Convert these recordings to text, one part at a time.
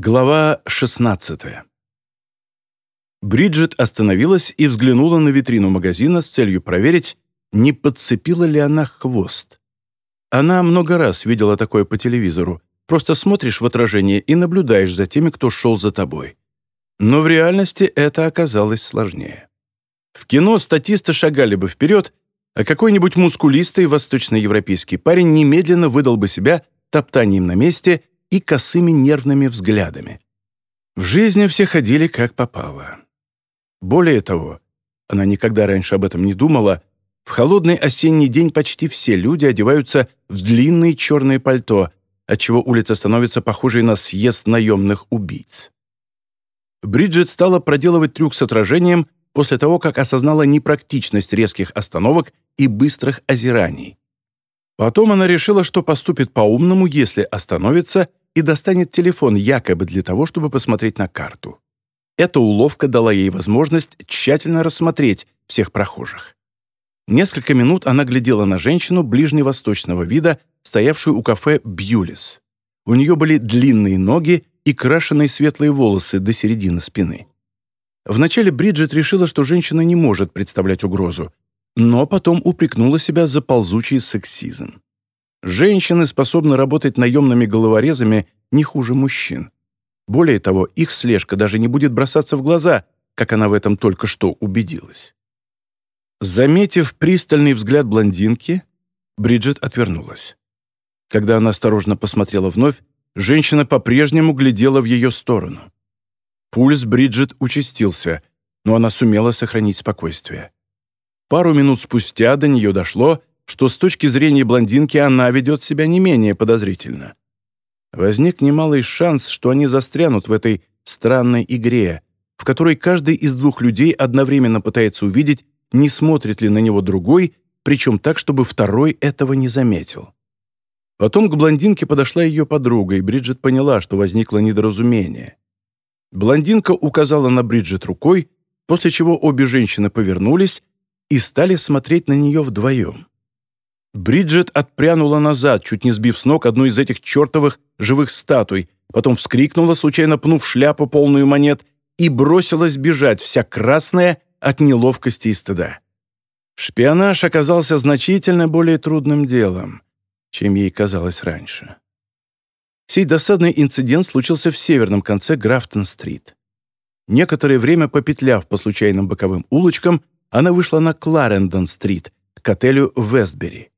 Глава 16 Бриджит остановилась и взглянула на витрину магазина с целью проверить, не подцепила ли она хвост. Она много раз видела такое по телевизору. Просто смотришь в отражение и наблюдаешь за теми, кто шел за тобой. Но в реальности это оказалось сложнее. В кино статисты шагали бы вперед, а какой-нибудь мускулистый восточноевропейский парень немедленно выдал бы себя топтанием на месте и косыми нервными взглядами. В жизни все ходили как попало. Более того, она никогда раньше об этом не думала, в холодный осенний день почти все люди одеваются в длинные черные пальто, отчего улица становится похожей на съезд наемных убийц. Бриджит стала проделывать трюк с отражением после того, как осознала непрактичность резких остановок и быстрых озираний. Потом она решила, что поступит по-умному, если остановится и достанет телефон якобы для того, чтобы посмотреть на карту. Эта уловка дала ей возможность тщательно рассмотреть всех прохожих. Несколько минут она глядела на женщину ближневосточного вида, стоявшую у кафе «Бьюлис». У нее были длинные ноги и крашеные светлые волосы до середины спины. Вначале Бриджит решила, что женщина не может представлять угрозу, но потом упрекнула себя за ползучий сексизм. Женщины способны работать наемными головорезами не хуже мужчин. Более того, их слежка даже не будет бросаться в глаза, как она в этом только что убедилась. Заметив пристальный взгляд блондинки, Бриджит отвернулась. Когда она осторожно посмотрела вновь, женщина по-прежнему глядела в ее сторону. Пульс Бриджит участился, но она сумела сохранить спокойствие. Пару минут спустя до нее дошло, что с точки зрения блондинки она ведет себя не менее подозрительно. Возник немалый шанс, что они застрянут в этой странной игре, в которой каждый из двух людей одновременно пытается увидеть, не смотрит ли на него другой, причем так, чтобы второй этого не заметил. Потом к блондинке подошла ее подруга, и Бриджит поняла, что возникло недоразумение. Блондинка указала на Бриджит рукой, после чего обе женщины повернулись и стали смотреть на нее вдвоем. Бриджит отпрянула назад, чуть не сбив с ног одну из этих чертовых живых статуй, потом вскрикнула, случайно пнув шляпу, полную монет, и бросилась бежать, вся красная от неловкости и стыда. Шпионаж оказался значительно более трудным делом, чем ей казалось раньше. Сей досадный инцидент случился в северном конце Графтон-стрит. Некоторое время попетляв по случайным боковым улочкам, она вышла на Кларендон-стрит, к отелю Вестбери.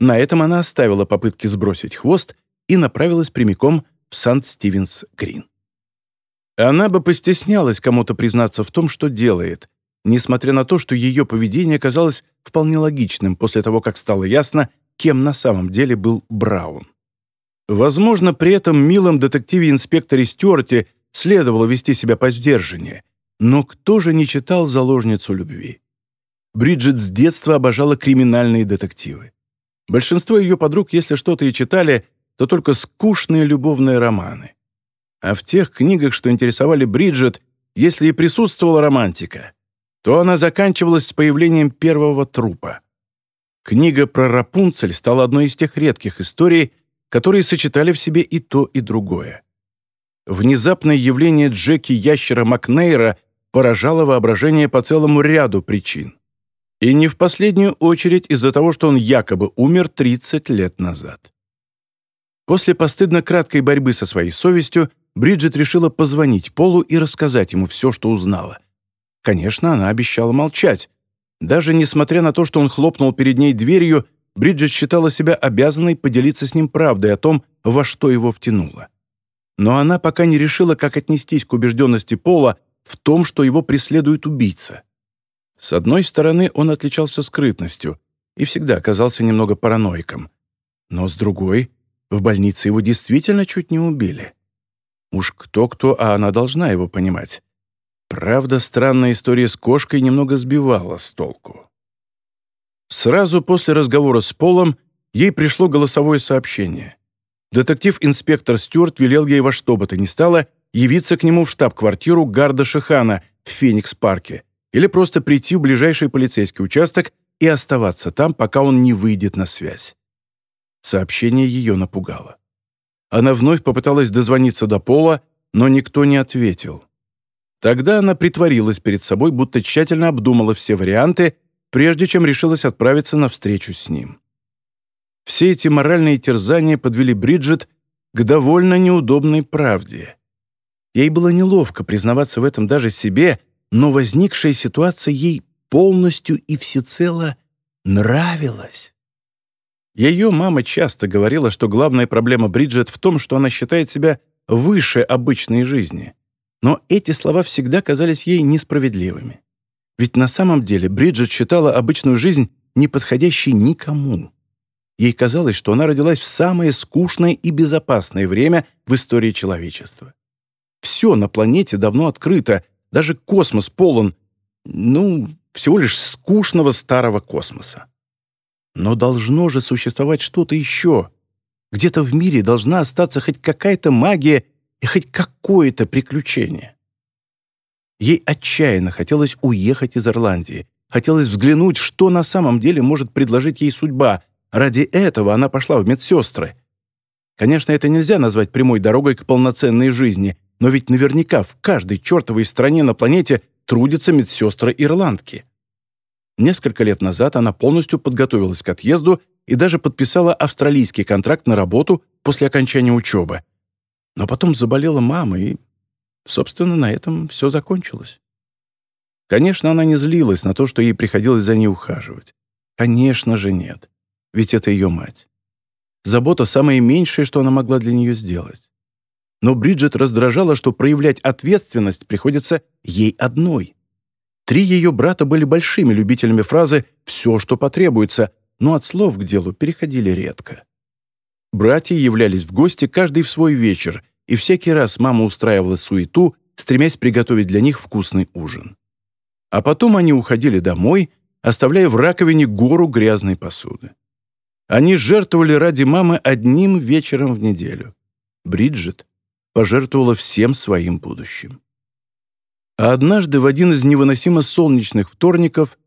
На этом она оставила попытки сбросить хвост и направилась прямиком в Сант-Стивенс-Грин. Она бы постеснялась кому-то признаться в том, что делает, несмотря на то, что ее поведение казалось вполне логичным после того, как стало ясно, кем на самом деле был Браун. Возможно, при этом милом детективе-инспекторе Стюарте следовало вести себя по сдержаннее, но кто же не читал «Заложницу любви»? Бриджит с детства обожала криминальные детективы. Большинство ее подруг, если что-то и читали, то только скучные любовные романы. А в тех книгах, что интересовали Бриджит, если и присутствовала романтика, то она заканчивалась с появлением первого трупа. Книга про Рапунцель стала одной из тех редких историй, которые сочетали в себе и то, и другое. Внезапное явление Джеки Ящера Макнейра поражало воображение по целому ряду причин. И не в последнюю очередь из-за того, что он якобы умер 30 лет назад. После постыдно краткой борьбы со своей совестью Бриджит решила позвонить Полу и рассказать ему все, что узнала. Конечно, она обещала молчать. Даже несмотря на то, что он хлопнул перед ней дверью, Бриджит считала себя обязанной поделиться с ним правдой о том, во что его втянуло. Но она пока не решила, как отнестись к убежденности Пола в том, что его преследует убийца. С одной стороны, он отличался скрытностью и всегда казался немного параноиком. Но с другой, в больнице его действительно чуть не убили. Уж кто-кто, а она должна его понимать. Правда, странная история с кошкой немного сбивала с толку. Сразу после разговора с Полом ей пришло голосовое сообщение. Детектив-инспектор Стюарт велел ей во что бы то ни стало явиться к нему в штаб-квартиру Гарда Шихана в Феникс-парке или просто прийти в ближайший полицейский участок и оставаться там, пока он не выйдет на связь. Сообщение ее напугало. Она вновь попыталась дозвониться до Пола, но никто не ответил. Тогда она притворилась перед собой, будто тщательно обдумала все варианты, прежде чем решилась отправиться на встречу с ним. Все эти моральные терзания подвели Бриджит к довольно неудобной правде. Ей было неловко признаваться в этом даже себе, но возникшая ситуация ей полностью и всецело нравилась. Ее мама часто говорила, что главная проблема Бриджит в том, что она считает себя выше обычной жизни. Но эти слова всегда казались ей несправедливыми. Ведь на самом деле Бриджит считала обычную жизнь неподходящей никому. Ей казалось, что она родилась в самое скучное и безопасное время в истории человечества. Все на планете давно открыто, даже космос полон, ну, всего лишь скучного старого космоса. Но должно же существовать что-то еще. Где-то в мире должна остаться хоть какая-то магия и хоть какое-то приключение. Ей отчаянно хотелось уехать из Ирландии, хотелось взглянуть, что на самом деле может предложить ей судьба. Ради этого она пошла в медсестры. Конечно, это нельзя назвать прямой дорогой к полноценной жизни, но ведь наверняка в каждой чертовой стране на планете трудятся медсестры-ирландки. Несколько лет назад она полностью подготовилась к отъезду и даже подписала австралийский контракт на работу после окончания учебы. Но потом заболела мама, и, собственно, на этом все закончилось. Конечно, она не злилась на то, что ей приходилось за ней ухаживать. Конечно же нет, ведь это ее мать. Забота — самое меньшее, что она могла для нее сделать. Но Бриджит раздражала, что проявлять ответственность приходится ей одной. Три ее брата были большими любителями фразы «все, что потребуется», но от слов к делу переходили редко. Братья являлись в гости каждый в свой вечер, и всякий раз мама устраивала суету, стремясь приготовить для них вкусный ужин. А потом они уходили домой, оставляя в раковине гору грязной посуды. Они жертвовали ради мамы одним вечером в неделю. Бриджит пожертвовала всем своим будущим. А однажды в один из невыносимо солнечных вторников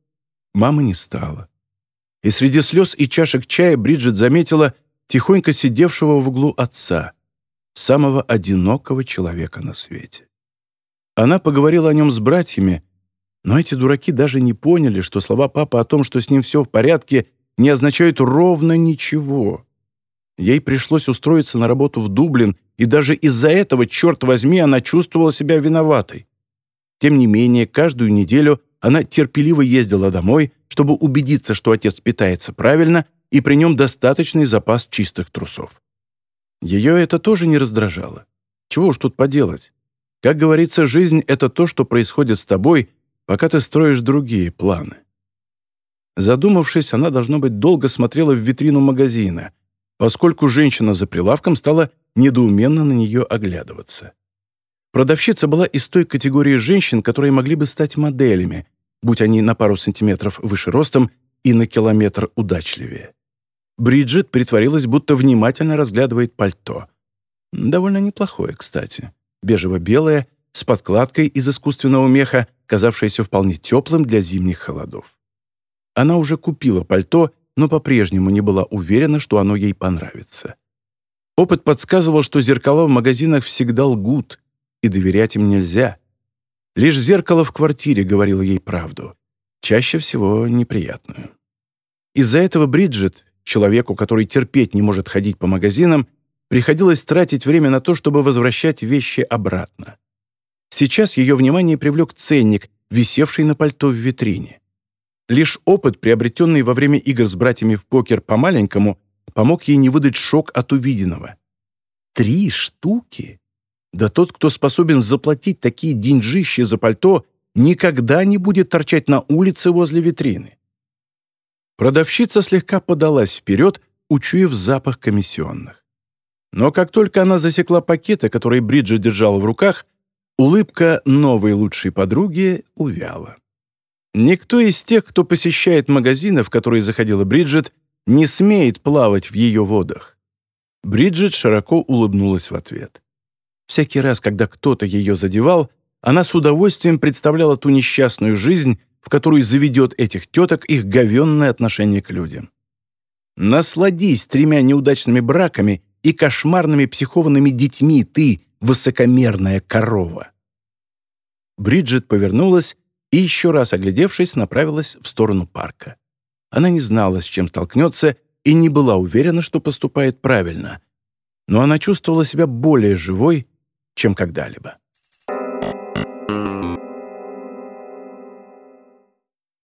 мамы не стало. И среди слез и чашек чая Бриджит заметила тихонько сидевшего в углу отца, самого одинокого человека на свете. Она поговорила о нем с братьями, но эти дураки даже не поняли, что слова папы о том, что с ним все в порядке, не означают ровно ничего. Ей пришлось устроиться на работу в Дублин, и даже из-за этого, черт возьми, она чувствовала себя виноватой. Тем не менее, каждую неделю она терпеливо ездила домой, чтобы убедиться, что отец питается правильно и при нем достаточный запас чистых трусов. Ее это тоже не раздражало. Чего уж тут поделать? Как говорится, жизнь — это то, что происходит с тобой, пока ты строишь другие планы. Задумавшись, она, должно быть, долго смотрела в витрину магазина, поскольку женщина за прилавком стала недоуменно на нее оглядываться. Продавщица была из той категории женщин, которые могли бы стать моделями, будь они на пару сантиметров выше ростом и на километр удачливее. Бриджит притворилась, будто внимательно разглядывает пальто. Довольно неплохое, кстати. Бежево-белое, с подкладкой из искусственного меха, казавшееся вполне теплым для зимних холодов. Она уже купила пальто, но по-прежнему не была уверена, что оно ей понравится. Опыт подсказывал, что зеркала в магазинах всегда лгут, и доверять им нельзя. Лишь зеркало в квартире говорило ей правду, чаще всего неприятную. Из-за этого Бриджит, человеку, который терпеть не может ходить по магазинам, приходилось тратить время на то, чтобы возвращать вещи обратно. Сейчас ее внимание привлек ценник, висевший на пальто в витрине. Лишь опыт, приобретенный во время игр с братьями в покер по-маленькому, помог ей не выдать шок от увиденного. Три штуки? Да тот, кто способен заплатить такие деньжищи за пальто, никогда не будет торчать на улице возле витрины. Продавщица слегка подалась вперед, учуяв запах комиссионных. Но как только она засекла пакеты, которые Бриджит держала в руках, улыбка новой лучшей подруги увяла. Никто из тех, кто посещает магазины, в которые заходила Бриджит, не смеет плавать в ее водах. Бриджит широко улыбнулась в ответ. Всякий раз, когда кто-то ее задевал, она с удовольствием представляла ту несчастную жизнь, в которую заведет этих теток их говенное отношение к людям. Насладись тремя неудачными браками и кошмарными психованными детьми ты, высокомерная корова. Бриджит повернулась и, еще раз оглядевшись, направилась в сторону парка. Она не знала, с чем столкнется, и не была уверена, что поступает правильно. Но она чувствовала себя более живой, чем когда-либо.